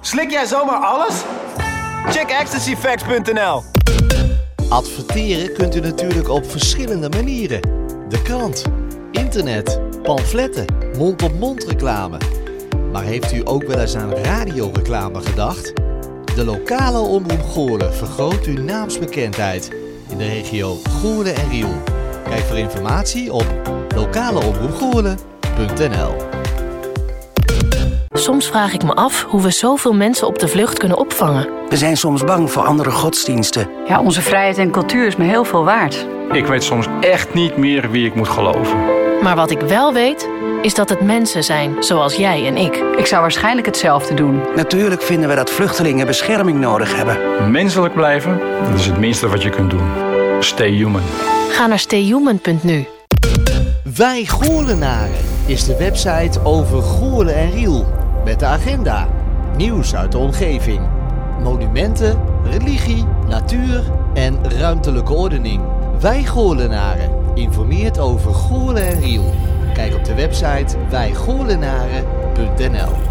Slik jij zomaar alles? Check ecstasyfacts.nl Adverteren kunt u natuurlijk op verschillende manieren. De krant, internet, pamfletten, mond-op-mond reclame. Maar heeft u ook wel eens aan radioreclame gedacht? De lokale omroep Goorlen vergroot uw naamsbekendheid in de regio Goorlen en Riel. Kijk voor informatie op lokaleomroepgoorlen.nl Soms vraag ik me af hoe we zoveel mensen op de vlucht kunnen opvangen. We zijn soms bang voor andere godsdiensten. Ja, onze vrijheid en cultuur is me heel veel waard. Ik weet soms echt niet meer wie ik moet geloven. Maar wat ik wel weet, is dat het mensen zijn zoals jij en ik. Ik zou waarschijnlijk hetzelfde doen. Natuurlijk vinden we dat vluchtelingen bescherming nodig hebben. Menselijk blijven, dat is het minste wat je kunt doen. Stay human. Ga naar stayhuman.nu. Wij Goorlenaren is de website over Goorlen en Riel. Met de agenda, nieuws uit de omgeving, monumenten, religie, natuur en ruimtelijke ordening. Wij Goorlenaren informeert over Goorlen en Riel. Kijk op de website wijgoorlenaren.nl